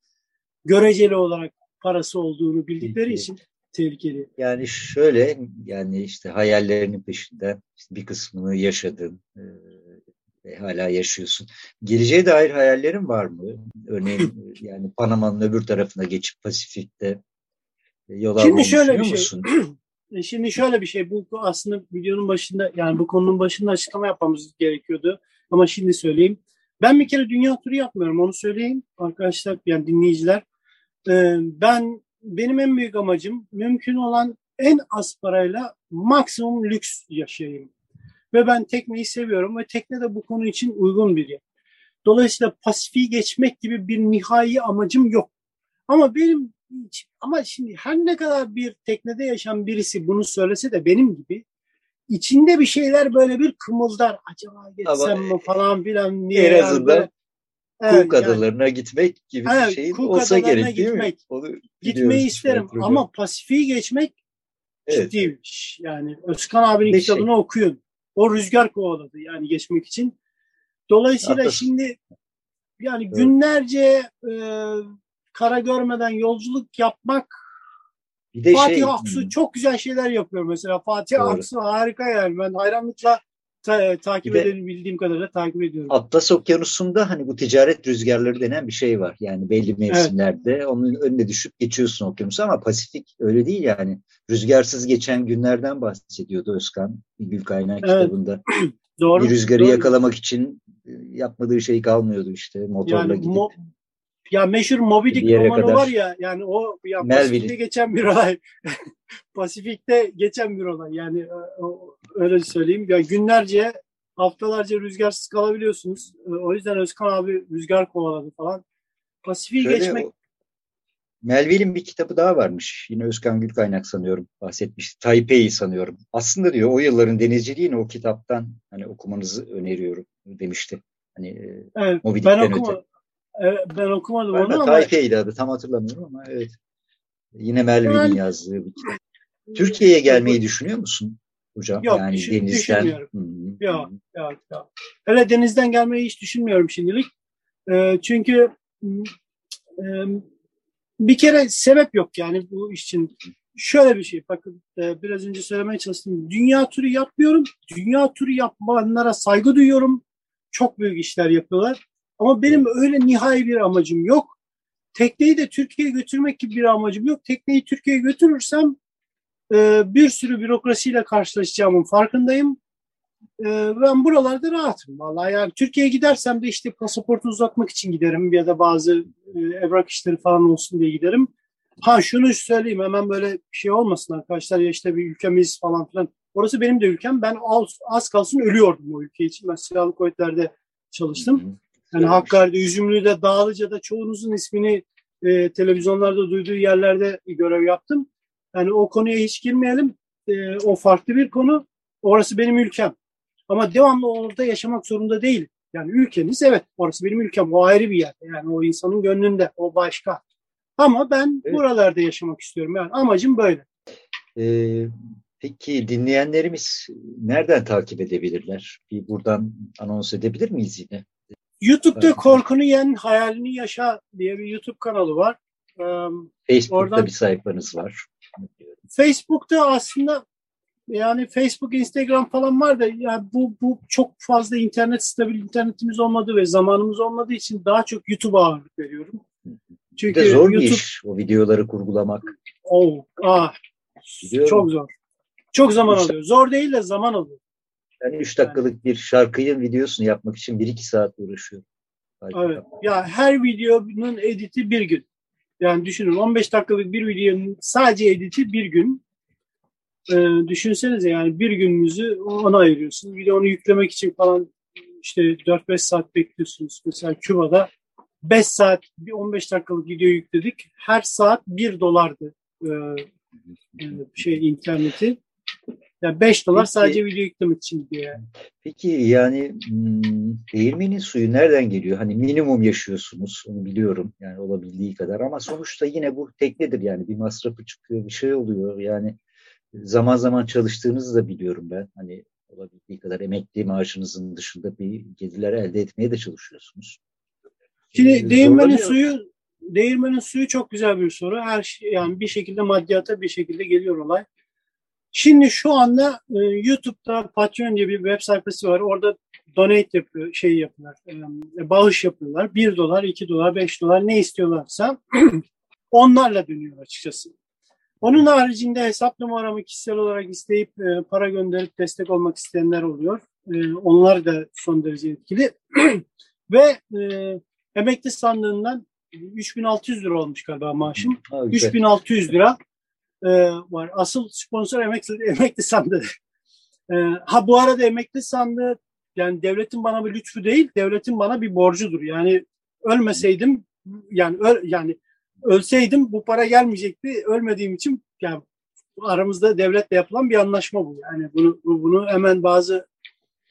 göreceli olarak parası olduğunu bildikleri için tehlikeli. Yani şöyle yani işte hayallerinin peşinde işte bir kısmını yaşadın e, ve hala yaşıyorsun. Geleceğe dair hayallerin var mı? Örneğin yani Panama'nın öbür tarafına geçip Pasifik'te yol Şimdi almayı şöyle bir şey. musun? E, Şimdi şöyle bir şey, bu aslında videonun başında yani bu konunun başında açıklama yapmamız gerekiyordu. Ama şimdi söyleyeyim. Ben bir kere dünya turu yapmıyorum, onu söyleyeyim arkadaşlar, yani dinleyiciler. Ee, ben benim en büyük amacım mümkün olan en az parayla maksimum lüks yaşayayım. Ve ben tekneyi seviyorum ve tekne de bu konu için uygun bir yer. Dolayısıyla Pasifik'i geçmek gibi bir nihai amacım yok. Ama benim ama şimdi her ne kadar bir teknede yaşayan birisi bunu söylese de benim gibi içinde bir şeyler böyle bir kımıldar. Acaba geçsem Ama mi falan filan diye. en yani azından Evet, Cook yani adalarına gitmek gibi Evet, bir Cook olsa gerek değil mi? gitmek. Onu gitmeyi isterim program. ama Pasifik'i geçmek Evet. ciddi bir iş. Yani Özkan abinin Bir şey. kitabını okuyun. O rüzgar kovaladı yani geçmek için. Dolayısıyla Haklısın. şimdi yani Evet. günlerce e, kara görmeden yolculuk yapmak Bir de Fatih şey, Aksu hmm, çok güzel şeyler yapıyor mesela. Fatih Doğru. Aksu harika yani. Ben hayranlıkla ta- takip Bir de- edelim bildiğim kadarıyla takip ediyorum. Atlas Okyanusu'nda hani bu ticaret rüzgarları denen bir şey var. Yani belli mevsimlerde onun önüne düşüp geçiyorsun okyanusu ama Pasifik öyle değil yani. Rüzgarsız geçen günlerden bahsediyordu Özkan Gül Kaynak Evet. kitabında. Doğru. Bir rüzgarı doğru. yakalamak için e, yapmadığı şey kalmıyordu işte motorla Yani gidip. mo- ya meşhur Moby Dick romanı kadar. var ya yani o ya. Pasifik'te geçen bir olay. Pasifik'te geçen bir olay. Yani e, öyle söyleyeyim. Ya günlerce haftalarca rüzgarsız kalabiliyorsunuz. E, O yüzden Özkan abi rüzgar kovaladı falan. Pasifik'i geçmek Melville'in bir kitabı daha varmış. Yine Özkan Gülkaynak sanıyorum bahsetmişti. Taipei sanıyorum. Aslında diyor o yılların denizciliğini o kitaptan hani okumanızı öneriyorum demişti. Hani e, evet, ben okuma öte. Evet, ben okumadım Galiba onu ama Taipei'ydi adı tam hatırlamıyorum ama evet. Yine Melville'in Yani- yazdığı bir kitap. Türkiye'ye gelmeyi düşünüyor musun hocam? Yok, yani düşün- denizden. düşünmüyorum. Hı hı. Yok. Ya, ya. Hele denizden gelmeyi hiç düşünmüyorum şimdilik. Ee, çünkü e, bir kere sebep yok yani bu iş için. Şöyle bir şey bakın e, biraz önce söylemeye çalıştım. Dünya turu yapmıyorum. Dünya turu yapanlara saygı duyuyorum. Çok büyük işler yapıyorlar. Ama benim öyle nihai bir amacım yok. Tekneyi de Türkiye'ye götürmek gibi bir amacım yok. Tekneyi Türkiye'ye götürürsem e, bir sürü bürokrasiyle karşılaşacağımın farkındayım. Ee, ben buralarda rahatım vallahi. Yani Türkiye'ye gidersem de işte pasaportu uzatmak için giderim ya da bazı e, evrak işleri falan olsun diye giderim. Ha şunu söyleyeyim hemen böyle bir şey olmasın arkadaşlar ya işte bir ülkemiz falan filan. Orası benim de ülkem. Ben az, az kalsın ölüyordum o ülke için. Ben silahlı kuvvetlerde çalıştım. Yani Hakkari'de, Üzümlü'de, Dağlıca'da çoğunuzun ismini e, televizyonlarda duyduğu yerlerde görev yaptım. Yani o konuya hiç girmeyelim. E, o farklı bir konu. Orası benim ülkem. Ama devamlı orada yaşamak zorunda değil. Yani ülkeniz evet orası benim ülkem. O ayrı bir yer. Yani o insanın gönlünde. O başka. Ama ben Evet. buralarda yaşamak istiyorum. Yani amacım böyle. Ee, peki dinleyenlerimiz nereden takip edebilirler? Bir buradan anons edebilir miyiz yine? YouTube'da Evet. Korkunu Yen Hayalini Yaşa diye bir YouTube kanalı var. Facebook'ta Oradan- bir sayfanız var. Facebook'ta aslında yani Facebook, Instagram falan var da ya bu bu çok fazla internet stabil internetimiz olmadığı ve zamanımız olmadığı için daha çok YouTube'a ağırlık veriyorum. Bir Çünkü de zor bir YouTube iş o videoları kurgulamak. Oh, ah, Biliyorum. çok zor. Çok zaman İşte- alıyor. Zor değil de zaman alıyor. Yani 3 dakikalık bir şarkının videosunu yapmak için 1-2 saat uğraşıyor. Evet. Ya her videonun editi bir gün. Yani düşünün 15 dakikalık bir videonun sadece editi bir gün. Ee, düşünsenize yani bir gününüzü ona ayırıyorsunuz. Bir de onu yüklemek için falan işte 4-5 saat bekliyorsunuz. Mesela Küba'da 5 saat bir 15 dakikalık video yükledik. Her saat 1 dolardı ee, e, şey interneti. Yani 5 dolar Peki. sadece video yüklemek için diye. Yani. Peki yani hmm, değirmenin suyu nereden geliyor? Hani minimum yaşıyorsunuz onu biliyorum yani olabildiği kadar ama sonuçta yine bu teknedir yani bir masrafı çıkıyor bir şey oluyor yani zaman zaman çalıştığınızı da biliyorum ben hani olabildiği kadar emekli maaşınızın dışında bir gelirler elde etmeye de çalışıyorsunuz. Şimdi Ee, değirmenin suyu değirmenin suyu çok güzel bir soru. Her şey yani bir şekilde maddiyata bir şekilde geliyor olay. Şimdi şu anda e, YouTube'da Patreon diye bir web sayfası var. Orada donate yapıyor, şey yapıyorlar. e, bağış yapıyorlar. 1 dolar, 2 dolar, 5 dolar ne istiyorlarsa onlarla dönüyor açıkçası. Onun haricinde hesap numaramı kişisel olarak isteyip e, para gönderip destek olmak isteyenler oluyor. E, onlar da son derece etkili. Ve e, emekli sandığından 3600 lira olmuş galiba maaşım. Ha, güzel. 3600 lira e, var. Asıl sponsor emekli, emekli sandığı. E, ha bu arada emekli sandığı yani devletin bana bir lütfu değil, devletin bana bir borcudur. Yani ölmeseydim yani öl, yani ölseydim bu para gelmeyecekti. Ölmediğim için yani aramızda devletle yapılan bir anlaşma bu. Yani bunu bu- bunu hemen bazı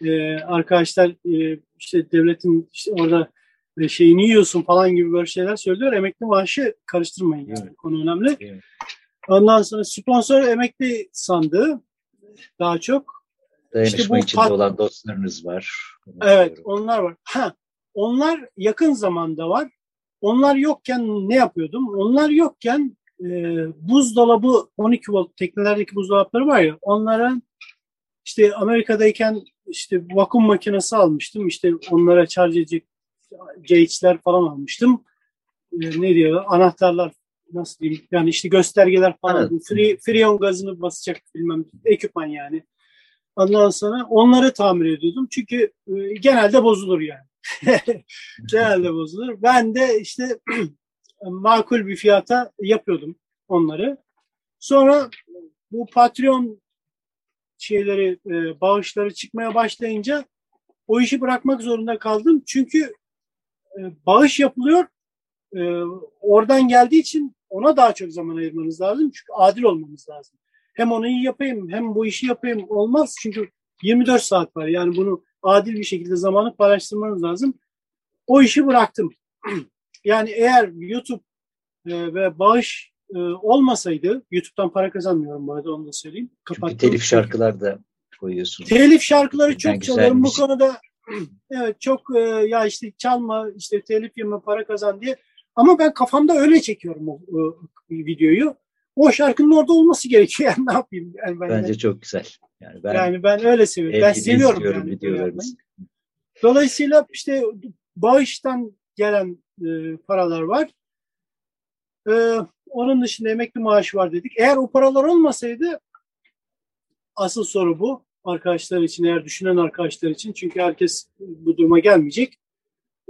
e, arkadaşlar e, işte devletin işte orada e, şeyini yiyorsun falan gibi böyle şeyler söylüyor. Emekli maaşı karıştırmayın yani. Evet. Konu önemli. Evet. Ondan sonra sponsor emekli sandığı daha çok. Dayanışma İşte bu içinde pat- olan dostlarınız var. Evet onlar var. Ha, onlar yakın zamanda var. Onlar yokken ne yapıyordum? Onlar yokken e, buzdolabı 12 volt teknelerdeki buzdolapları var ya onlara işte Amerika'dayken işte vakum makinesi almıştım. İşte onlara şarj edecek gauge'ler falan almıştım. E, ne diyor? Anahtarlar nasıl diyeyim? Yani işte göstergeler falan. Evet. Free, freon gazını basacak bilmem ekipman yani. Ondan sonra onları tamir ediyordum. Çünkü e, genelde bozulur yani. genelde bozulur. Ben de işte makul bir fiyata yapıyordum onları. Sonra bu Patreon şeyleri, e, bağışları çıkmaya başlayınca o işi bırakmak zorunda kaldım. Çünkü e, bağış yapılıyor. E, oradan geldiği için ona daha çok zaman ayırmanız lazım. Çünkü adil olmamız lazım. Hem onu iyi yapayım hem bu işi yapayım olmaz. Çünkü 24 saat var. Yani bunu adil bir şekilde zamanı paylaştırmanız lazım. O işi bıraktım. yani eğer YouTube e, ve bağış e, olmasaydı, YouTube'dan para kazanmıyorum bu arada onu da söyleyeyim. Çünkü Kapattım. telif şarkılar da koyuyorsunuz. Telif şarkıları çok güzel çalıyorum bu konuda. Evet çok e, ya işte çalma işte telif yeme para kazan diye. Ama ben kafamda öyle çekiyorum o, o videoyu. O şarkının orada olması gerekiyor. Yani ne yapayım? Yani ben, Bence çok güzel. Yani ben yani ben öyle seviyorum. Ben seviyorum yani yapmayı. Dolayısıyla işte bağıştan gelen e, paralar var. E, onun dışında emekli maaşı var dedik. Eğer o paralar olmasaydı asıl soru bu arkadaşlar için eğer düşünen arkadaşlar için çünkü herkes bu duruma gelmeyecek.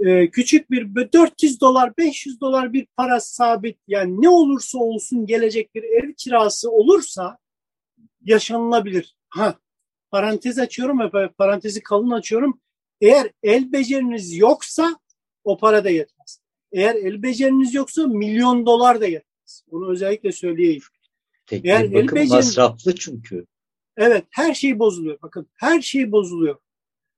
E, küçük bir 400 dolar 500 dolar bir para sabit yani ne olursa olsun gelecek bir ev kirası olursa yaşanılabilir. Ha parantez açıyorum ve parantezi kalın açıyorum. Eğer el beceriniz yoksa o para da yetmez. Eğer el beceriniz yoksa milyon dolar da yetmez. Bunu özellikle söyleyeyim. teknik eğer el bakım becerin- masraflı çünkü. Evet her şey bozuluyor. Bakın her şey bozuluyor.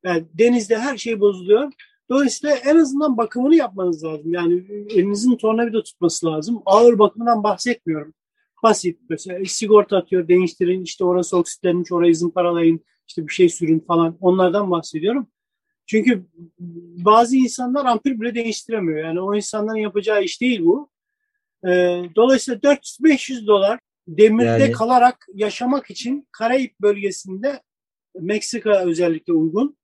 Yani denizde her şey bozuluyor. Dolayısıyla en azından bakımını yapmanız lazım. Yani elinizin tornavida tutması lazım. Ağır bakımından bahsetmiyorum. Basit mesela sigorta atıyor değiştirin işte orası oksitlenmiş orayı zımparalayın işte bir şey sürün falan onlardan bahsediyorum. Çünkü bazı insanlar ampul bile değiştiremiyor. Yani o insanların yapacağı iş değil bu. Ee, dolayısıyla 400-500 dolar demirde Yani- kalarak yaşamak için Karayip bölgesinde Meksika özellikle uygun.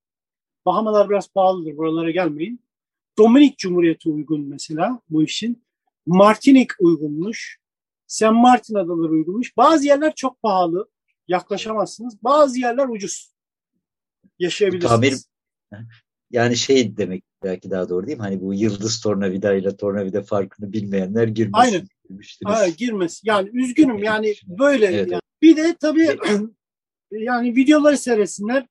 Bahamalar biraz pahalıdır. Buralara gelmeyin. Dominik Cumhuriyeti uygun mesela bu işin. Martinik uygunmuş. San Martin adaları uygunmuş. Bazı yerler çok pahalı. Yaklaşamazsınız. Bazı yerler ucuz. Yaşayabilirsiniz. Tamir, yani şey demek belki daha doğru değil mi? Hani bu yıldız tornavida ile tornavida farkını bilmeyenler girmesin. Aynen. Ha, girmez. Yani üzgünüm yani böyle. Evet, yani. Bir de tabii yani videoları seyretsinler.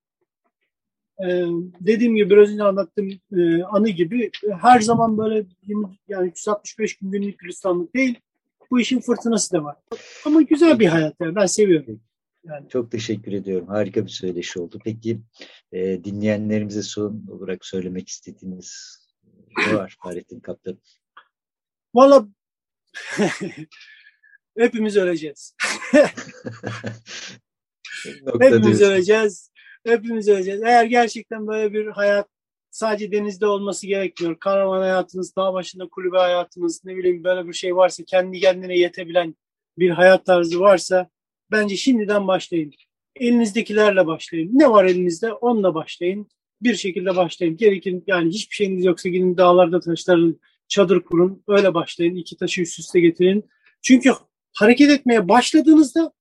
Ee, dediğim gibi biraz önce anlattığım e, anı gibi her zaman böyle 20, yani 365 gün günlük Hristiyanlık değil. Bu işin fırtınası da var. Ama güzel bir hayat yani. Ben seviyorum. Yani. Çok teşekkür ediyorum. Harika bir söyleşi oldu. Peki e, dinleyenlerimize son olarak söylemek istediğiniz ne var Fahrettin Kaptan? Valla hepimiz öleceğiz. hepimiz öleceğiz. Hepimiz öleceğiz. Eğer gerçekten böyle bir hayat sadece denizde olması gerekmiyor. Karavan hayatınız, dağ başında kulübe hayatınız, ne bileyim böyle bir şey varsa, kendi kendine yetebilen bir hayat tarzı varsa bence şimdiden başlayın. Elinizdekilerle başlayın. Ne var elinizde onunla başlayın. Bir şekilde başlayın. Gerekir yani hiçbir şeyiniz yoksa gidin dağlarda taşların çadır kurun. Öyle başlayın. İki taşı üst üste getirin. Çünkü hareket etmeye başladığınızda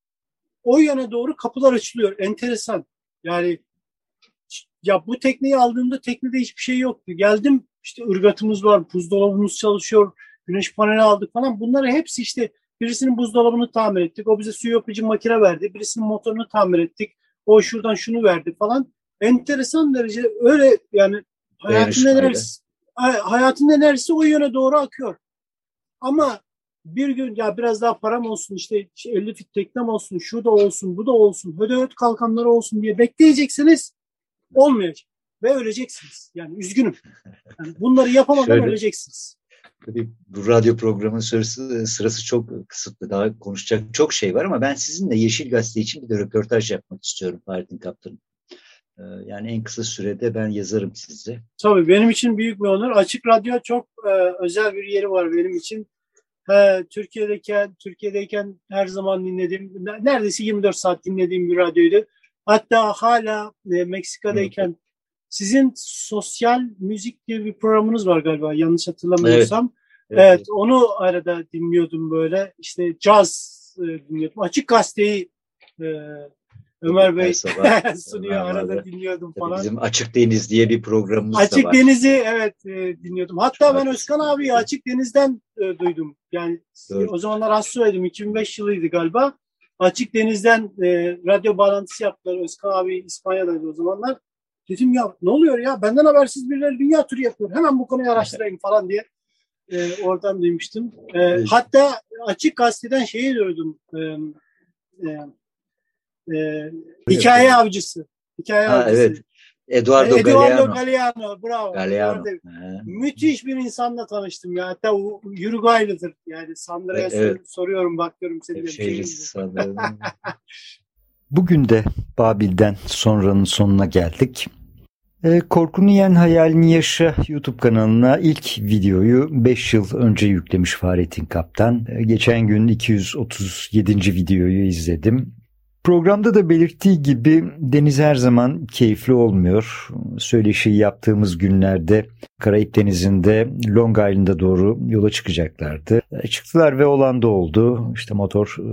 o yöne doğru kapılar açılıyor. Enteresan. Yani ya bu tekneyi aldığımda teknede hiçbir şey yoktu. Geldim işte ırgatımız var, buzdolabımız çalışıyor, güneş paneli aldık falan. Bunları hepsi işte birisinin buzdolabını tamir ettik. O bize su yapıcı makine verdi. Birisinin motorunu tamir ettik. O şuradan şunu verdi falan. Enteresan derece öyle yani hayatın enerjisi, hayatın enerjisi o yöne doğru akıyor. Ama bir gün ya biraz daha param olsun işte 50 fit teknem olsun, şu da olsun, bu da olsun, hödöt kalkanları olsun diye bekleyeceksiniz olmayacak ve öleceksiniz. Yani üzgünüm. Yani bunları yapamadan Şöyle, öleceksiniz. Tabii bu radyo programının sırası, sırası çok kısıtlı. Daha konuşacak çok şey var ama ben sizinle Yeşil Gazete için bir de röportaj yapmak istiyorum Fahrettin Kaptan'ım. Ee, yani en kısa sürede ben yazarım size. Tabii benim için büyük bir onur. Açık Radyo çok e, özel bir yeri var benim için. He, Türkiye'deyken Türkiye'deyken her zaman dinlediğim, neredeyse 24 saat dinlediğim bir radyoydu. Hatta hala e, Meksika'dayken sizin sosyal müzik diye bir programınız var galiba yanlış hatırlamıyorsam. Evet. evet, evet onu arada dinliyordum böyle. İşte caz e, dinliyordum. Açık gazeteyi e, Ömer Bey sunuyor arada vardı. dinliyordum falan. Bizim Açık Deniz diye bir programımız Açık da var. Deniz'i evet e, dinliyordum. Hatta Çok ben Özkan abi Açık Deniz'den e, duydum. Yani Doğru. o zamanlar Astro'ydım. 2005 yılıydı galiba. Açık Deniz'den e, radyo bağlantısı yaptılar. Özkan abi İspanya'daydı o zamanlar. Dedim ya ne oluyor ya benden habersiz birileri dünya turu yapıyor. Hemen bu konuyu araştırayım falan diye e, oradan duymuştum. E, evet. Hatta Açık Gazete'den şeyi duydum. E, e, e, hikaye avcısı. Hikaye ha, avcısı. Evet. Eduardo, Eduardo Galeano. Galeano. Bravo. Galeano. Müthiş bir insanla tanıştım ya. Hatta Uruguaylıdır. Yani Sandra'ya evet. soruyorum bakıyorum şey Bugün de Babil'den sonranın sonuna geldik. E, Korkunu Yen Hayalini Yaşa YouTube kanalına ilk videoyu 5 yıl önce yüklemiş Fahrettin Kaptan. E, geçen gün 237. videoyu izledim. Programda da belirttiği gibi deniz her zaman keyifli olmuyor. Söyleşi yaptığımız günlerde Karayip Denizi'nde Long Island'a doğru yola çıkacaklardı. E, çıktılar ve olan da oldu. İşte motor, e,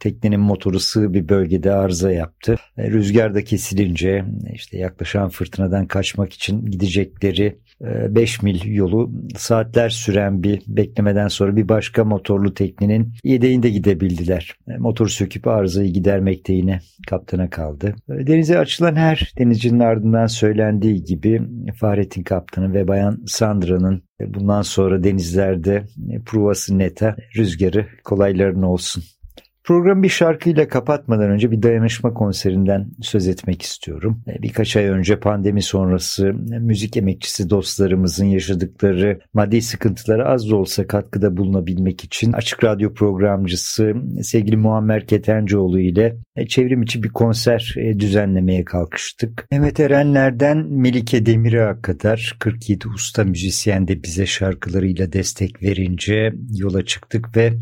teknenin motoru sığ bir bölgede arıza yaptı. E, rüzgar da kesilince işte yaklaşan fırtınadan kaçmak için gidecekleri 5 mil yolu saatler süren bir beklemeden sonra bir başka motorlu teknenin yedeğinde gidebildiler. Motor söküp arızayı gidermekte yine kaptana kaldı. Denize açılan her denizcinin ardından söylendiği gibi Fahrettin Kaptan'ın ve Bayan Sandra'nın bundan sonra denizlerde pruvası neta rüzgarı kolayların olsun Programı bir şarkıyla kapatmadan önce bir dayanışma konserinden söz etmek istiyorum. E, birkaç ay önce pandemi sonrası müzik emekçisi dostlarımızın yaşadıkları maddi sıkıntılara az da olsa katkıda bulunabilmek için Açık Radyo programcısı sevgili Muammer Ketencoğlu ile e, çevrim içi bir konser e, düzenlemeye kalkıştık. Mehmet Erenler'den Melike Demirağ'a kadar 47 usta müzisyen de bize şarkılarıyla destek verince yola çıktık ve e,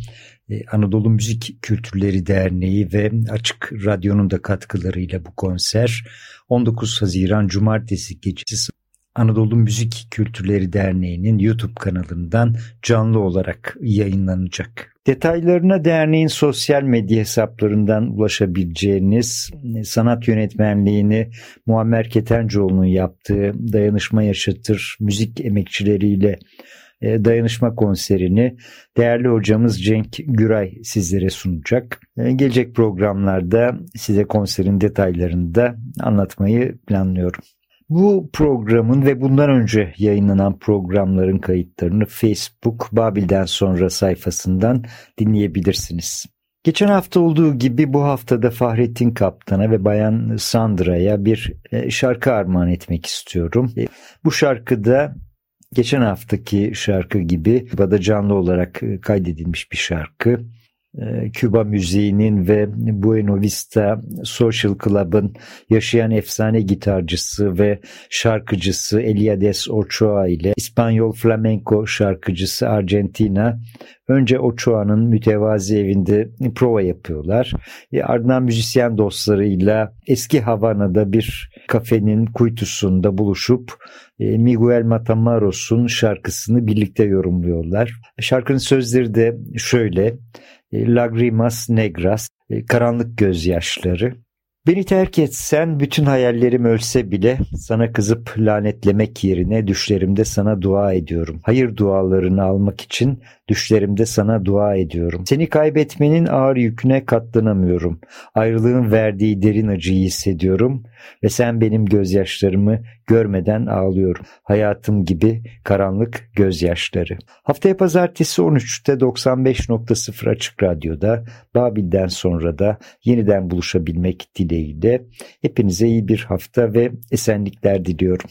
Anadolu Müzik Kültürleri Derneği ve Açık Radyo'nun da katkılarıyla bu konser 19 Haziran Cumartesi gecesi Anadolu Müzik Kültürleri Derneği'nin YouTube kanalından canlı olarak yayınlanacak. Detaylarına derneğin sosyal medya hesaplarından ulaşabileceğiniz sanat yönetmenliğini Muammer Ketencoğlu'nun yaptığı Dayanışma Yaşatır müzik emekçileriyle e, dayanışma konserini değerli hocamız Cenk Güray sizlere sunacak. E, gelecek programlarda size konserin detaylarını da anlatmayı planlıyorum. Bu programın ve bundan önce yayınlanan programların kayıtlarını Facebook Babil'den sonra sayfasından dinleyebilirsiniz. Geçen hafta olduğu gibi bu haftada Fahrettin Kaptan'a ve Bayan Sandra'ya bir e, şarkı armağan etmek istiyorum. Bu şarkıda geçen haftaki şarkı gibi Küba'da canlı olarak e, kaydedilmiş bir şarkı. E, Küba müziğinin ve Buena Vista Social Club'ın yaşayan efsane gitarcısı ve şarkıcısı Eliades Ochoa ile İspanyol flamenco şarkıcısı Argentina önce Ochoa'nın mütevazi evinde prova yapıyorlar. E, ardından müzisyen dostlarıyla eski Havana'da bir kafenin kuytusunda buluşup e, Miguel Matamaros'un şarkısını birlikte yorumluyorlar. Şarkının sözleri de şöyle. E, Lagrimas Negras, e, karanlık gözyaşları. Beni terk etsen bütün hayallerim ölse bile sana kızıp lanetlemek yerine düşlerimde sana dua ediyorum. Hayır dualarını almak için düşlerimde sana dua ediyorum. Seni kaybetmenin ağır yüküne katlanamıyorum. Ayrılığın verdiği derin acıyı hissediyorum ve sen benim gözyaşlarımı görmeden ağlıyorum. Hayatım gibi karanlık gözyaşları. Haftaya pazartesi 13'te 95.0 Açık Radyo'da Babil'den sonra da yeniden buluşabilmek dileğiyle hepinize iyi bir hafta ve esenlikler diliyorum.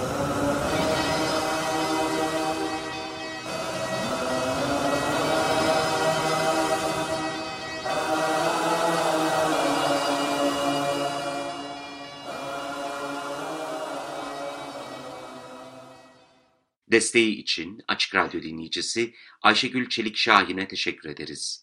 Desteği için Açık Radyo dinleyicisi Ayşegül Çelik Şahin'e teşekkür ederiz.